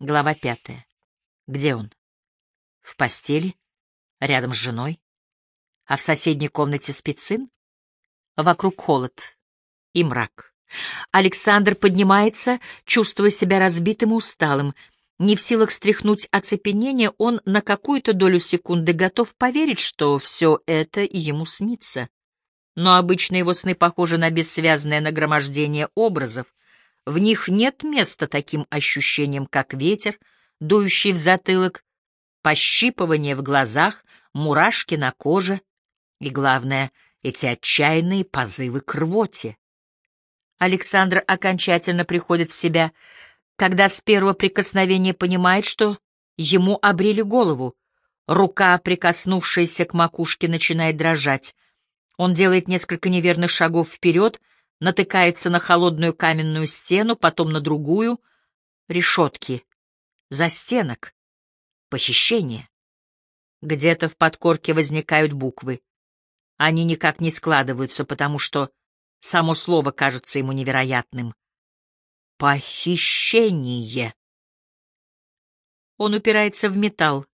Глава пятая. Где он? В постели? Рядом с женой? А в соседней комнате спит сын? Вокруг холод и мрак. Александр поднимается, чувствуя себя разбитым и усталым. Не в силах стряхнуть оцепенение, он на какую-то долю секунды готов поверить, что все это ему снится. Но обычно его сны похожи на бессвязное нагромождение образов. В них нет места таким ощущениям, как ветер, дующий в затылок, пощипывание в глазах, мурашки на коже и, главное, эти отчаянные позывы к рвоте. Александр окончательно приходит в себя, когда с первого прикосновения понимает, что ему обрели голову. Рука, прикоснувшаяся к макушке, начинает дрожать. Он делает несколько неверных шагов вперед, натыкается на холодную каменную стену, потом на другую. Решетки. Застенок. Похищение. Где-то в подкорке возникают буквы. Они никак не складываются, потому что само слово кажется ему невероятным. Похищение. Он упирается в металл.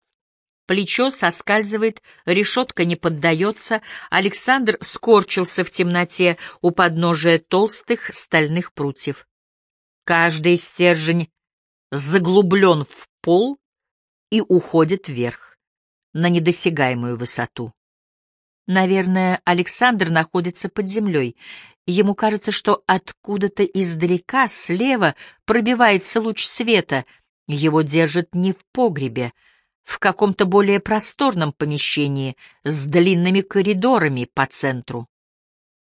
Плечо соскальзывает, решетка не поддается. Александр скорчился в темноте у подножия толстых стальных прутьев. Каждый стержень заглублен в пол и уходит вверх, на недосягаемую высоту. Наверное, Александр находится под землей. Ему кажется, что откуда-то издалека, слева, пробивается луч света. Его держат не в погребе, в каком-то более просторном помещении с длинными коридорами по центру.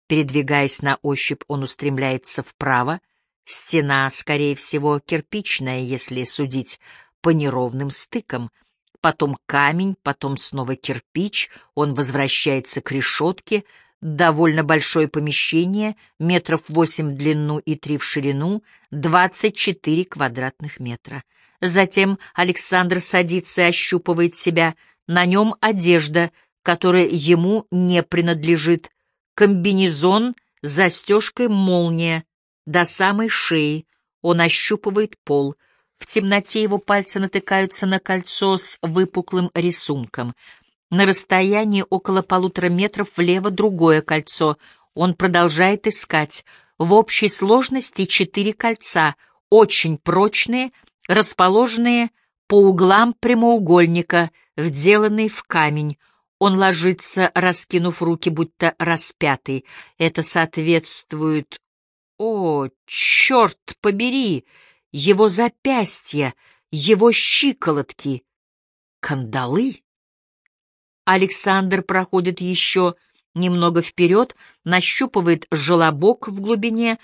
Передвигаясь на ощупь, он устремляется вправо. Стена, скорее всего, кирпичная, если судить по неровным стыкам — потом камень, потом снова кирпич, он возвращается к решетке, довольно большое помещение, метров восемь в длину и три в ширину, двадцать четыре квадратных метра. Затем Александр садится и ощупывает себя, на нем одежда, которая ему не принадлежит, комбинезон с застежкой молния до самой шеи, он ощупывает пол — в темноте его пальцы натыкаются на кольцо с выпуклым рисунком. На расстоянии около полутора метров влево другое кольцо. Он продолжает искать. В общей сложности четыре кольца, очень прочные, расположенные по углам прямоугольника, вделанные в камень. Он ложится, раскинув руки, будто распятый. Это соответствует... О, черт побери! его запястья, его щиколотки. Кандалы? Александр проходит еще немного вперед, нащупывает желобок в глубине,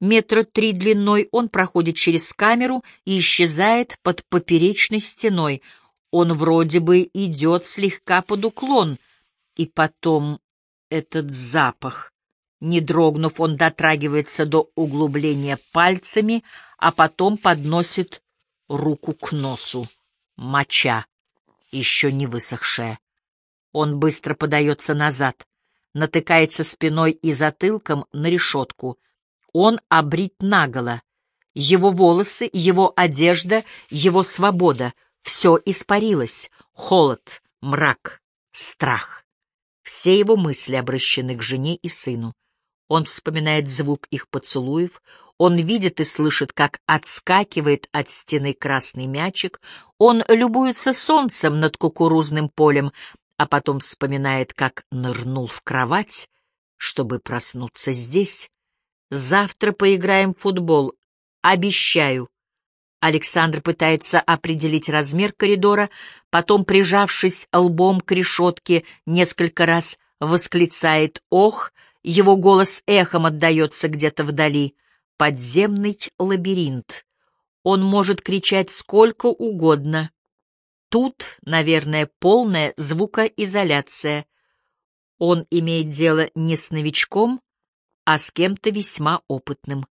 метра три длиной, он проходит через камеру и исчезает под поперечной стеной. Он вроде бы идет слегка под уклон, и потом этот запах. Не дрогнув, он дотрагивается до углубления пальцами, а потом подносит руку к носу. Моча, еще не высохшая. Он быстро подается назад, натыкается спиной и затылком на решетку. Он обрит наголо. Его волосы, его одежда, его свобода — все испарилось. Холод, мрак, страх. Все его мысли обращены к жене и сыну. Он вспоминает звук их поцелуев, он видит и слышит, как отскакивает от стены красный мячик, он любуется солнцем над кукурузным полем, а потом вспоминает, как нырнул в кровать, чтобы проснуться здесь. Завтра поиграем в футбол. Обещаю. Александр пытается определить размер коридора, потом, прижавшись лбом к решетке, несколько раз восклицает «Ох!», его голос эхом отдается где-то вдали подземный лабиринт. Он может кричать сколько угодно. Тут, наверное, полная звукоизоляция. Он имеет дело не с новичком, а с кем-то весьма опытным.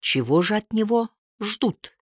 Чего же от него ждут?